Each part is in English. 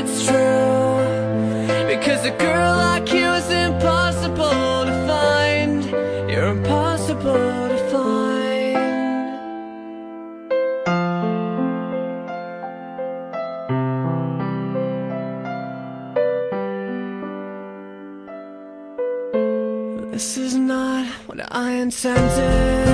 it's true. Because a girl like you is impossible to find. You're impossible to find. This is not what I intended.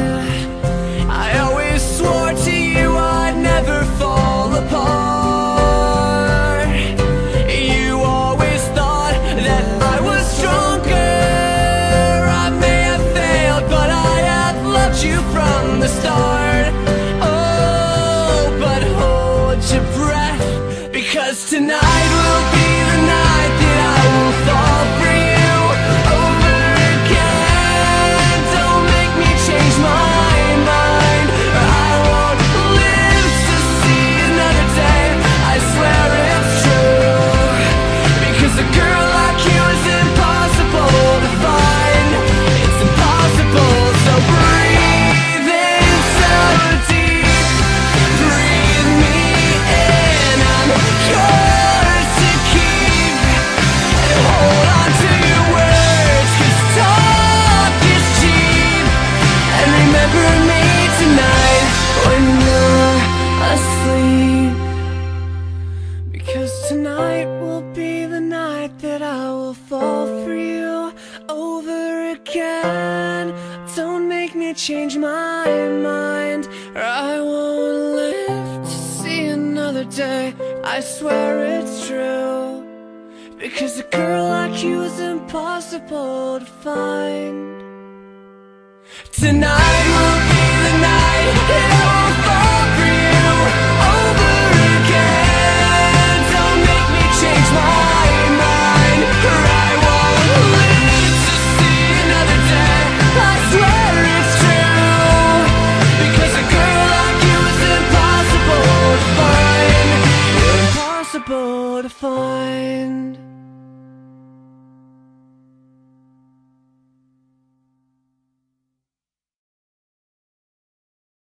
Change my mind, or I won't live to see another day. I swear it's true. Because a girl like you is impossible to find. Tonight impossible to find.